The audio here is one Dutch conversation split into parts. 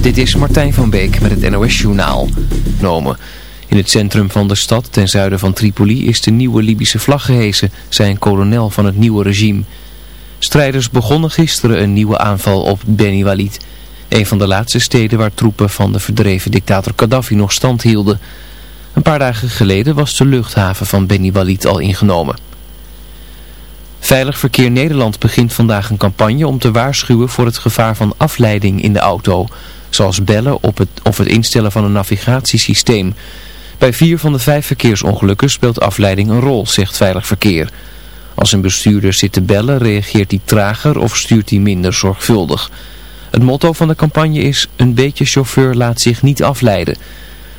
Dit is Martijn van Beek met het NOS-journaal. In het centrum van de stad ten zuiden van Tripoli is de nieuwe Libische vlag gehesen, zei een kolonel van het nieuwe regime. Strijders begonnen gisteren een nieuwe aanval op Beni Walid, een van de laatste steden waar troepen van de verdreven dictator Gaddafi nog stand hielden. Een paar dagen geleden was de luchthaven van Beni Walid al ingenomen. Veilig Verkeer Nederland begint vandaag een campagne om te waarschuwen voor het gevaar van afleiding in de auto. Zoals bellen op het, of het instellen van een navigatiesysteem. Bij vier van de vijf verkeersongelukken speelt afleiding een rol, zegt Veilig Verkeer. Als een bestuurder zit te bellen, reageert hij trager of stuurt hij minder zorgvuldig. Het motto van de campagne is, een beetje chauffeur laat zich niet afleiden.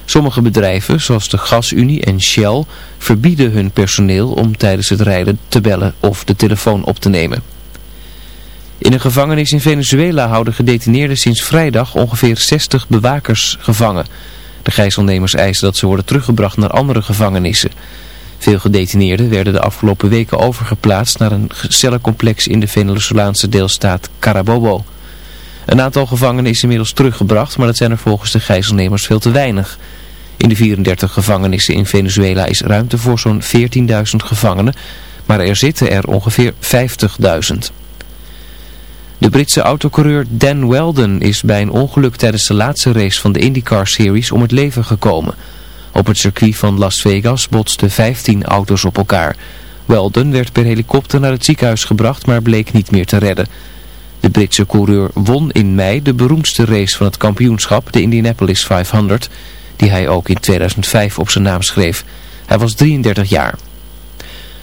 Sommige bedrijven, zoals de Gasunie en Shell, verbieden hun personeel om tijdens het rijden te bellen of de telefoon op te nemen. In een gevangenis in Venezuela houden gedetineerden sinds vrijdag ongeveer 60 bewakers gevangen. De gijzelnemers eisen dat ze worden teruggebracht naar andere gevangenissen. Veel gedetineerden werden de afgelopen weken overgeplaatst naar een cellencomplex in de Venezolaanse deelstaat Carabobo. Een aantal gevangenen is inmiddels teruggebracht, maar dat zijn er volgens de gijzelnemers veel te weinig. In de 34 gevangenissen in Venezuela is ruimte voor zo'n 14.000 gevangenen, maar er zitten er ongeveer 50.000. De Britse autocoureur Dan Weldon is bij een ongeluk tijdens de laatste race van de IndyCar Series om het leven gekomen. Op het circuit van Las Vegas botsten 15 auto's op elkaar. Weldon werd per helikopter naar het ziekenhuis gebracht, maar bleek niet meer te redden. De Britse coureur won in mei de beroemdste race van het kampioenschap, de Indianapolis 500, die hij ook in 2005 op zijn naam schreef. Hij was 33 jaar.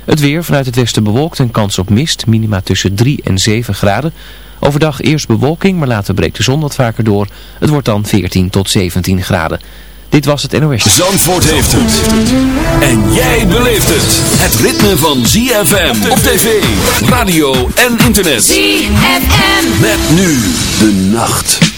Het weer vanuit het westen bewolkt en kans op mist, minima tussen 3 en 7 graden. Overdag eerst bewolking, maar later breekt de zon wat vaker door. Het wordt dan 14 tot 17 graden. Dit was het NOS. Zandvoort heeft het. En jij beleeft het. Het ritme van ZFM op tv, radio en internet. ZFM. Met nu de nacht.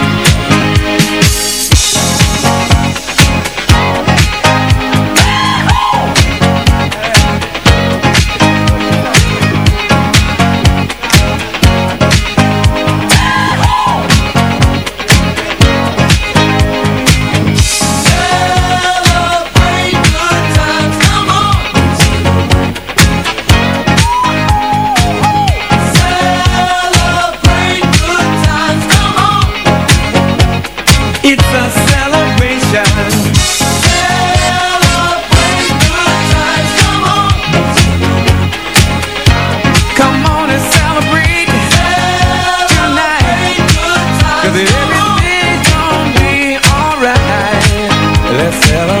Fella.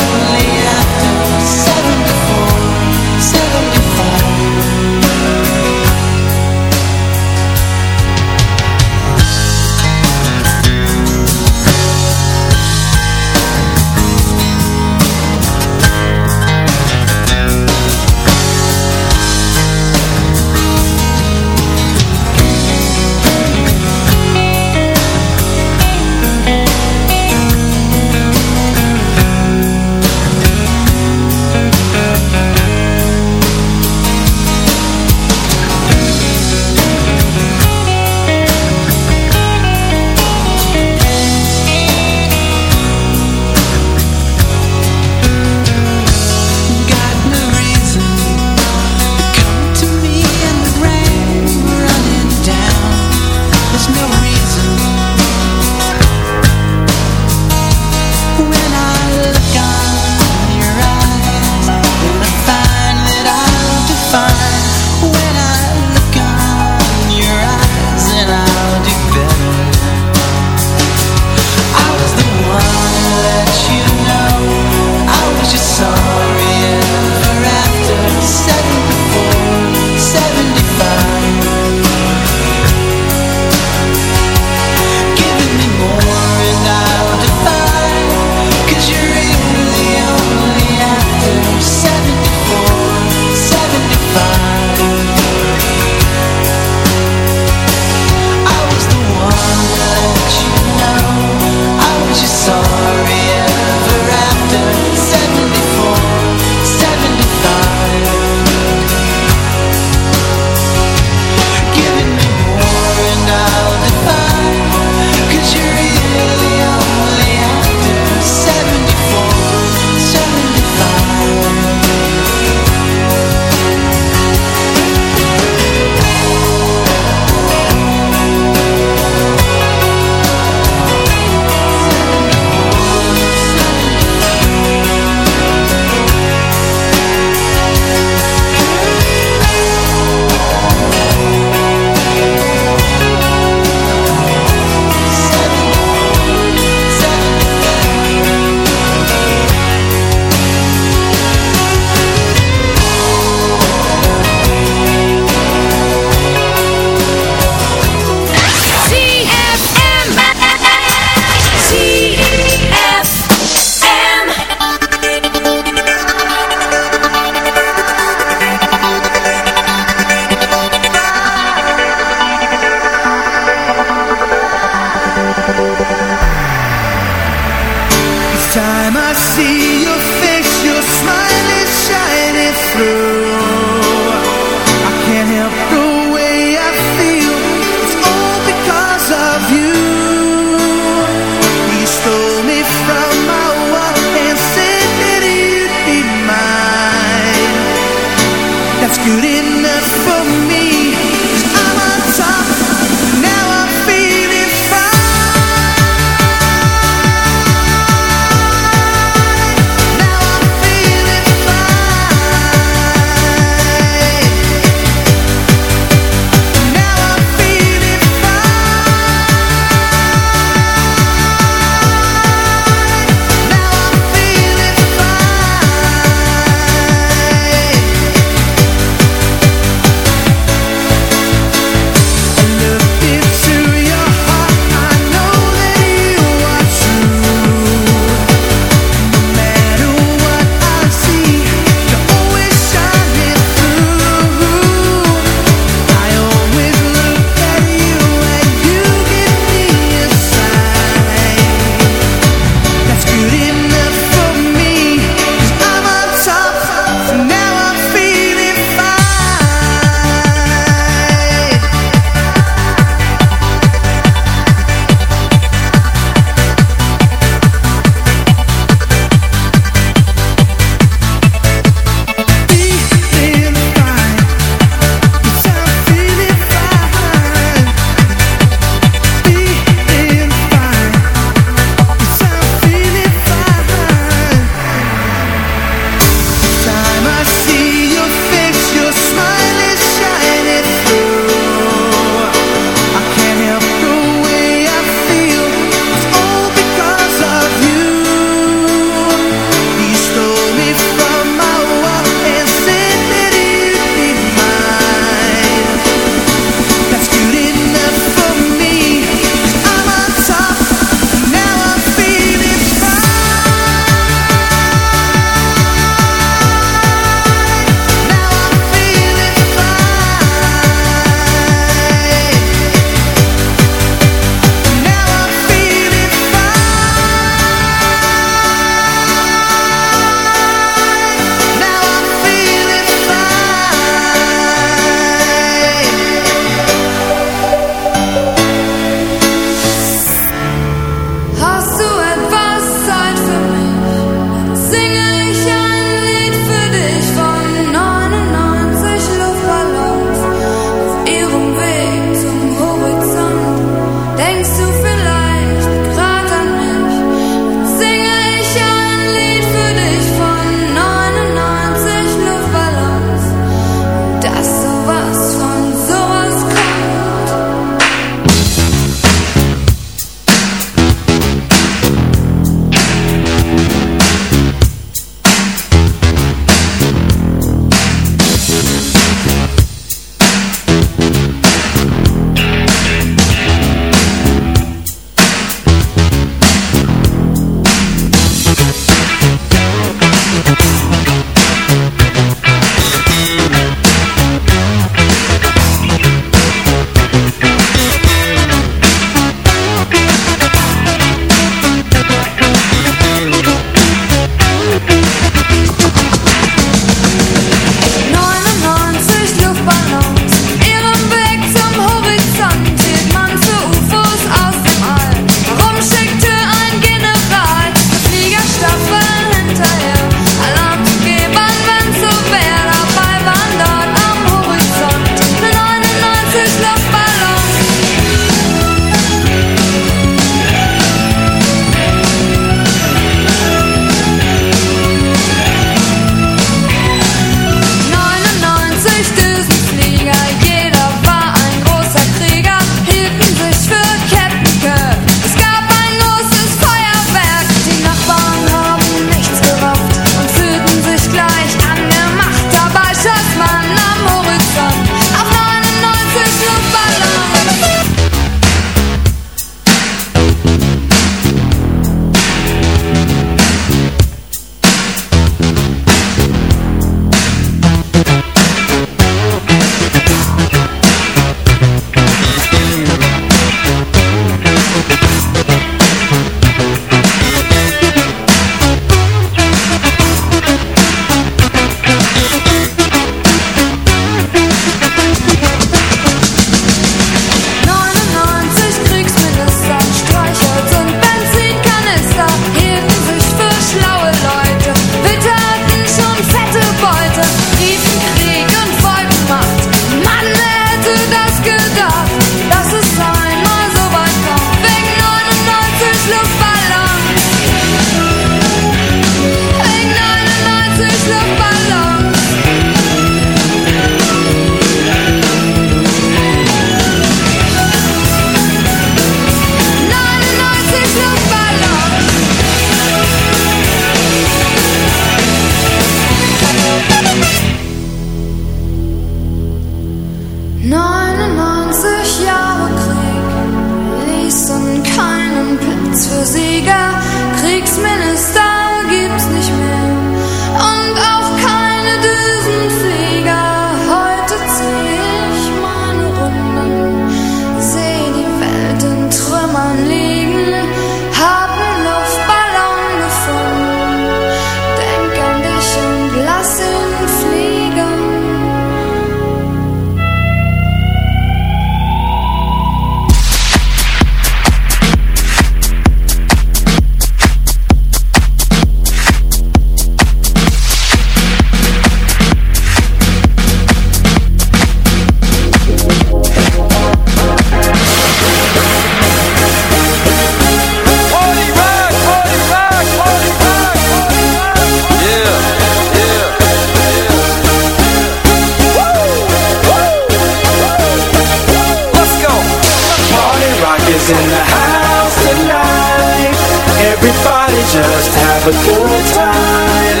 a good time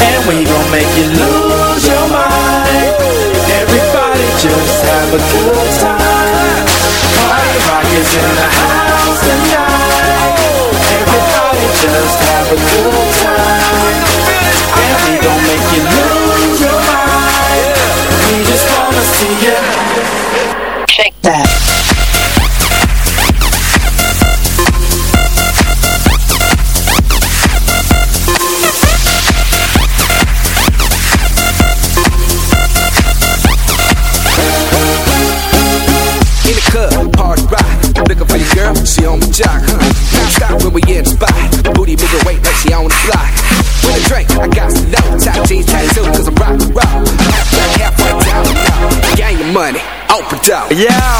And we gon' make you lose your mind. Everybody just have a good time. Party rock is in the house tonight Yeah.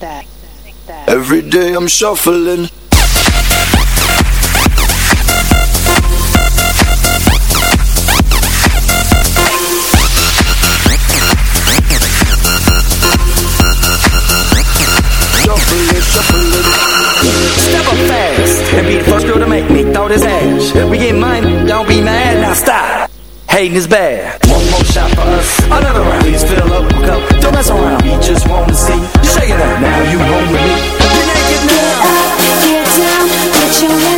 that. Every day I'm shuffling. and be the first girl to make me throw this ass. We get money, don't be mad, now stop hating is bad. One more shot for us, another round. Please fill up my cup, don't mess around. We just wanna see you it up. Now you home with me. Get up, get down, get your hands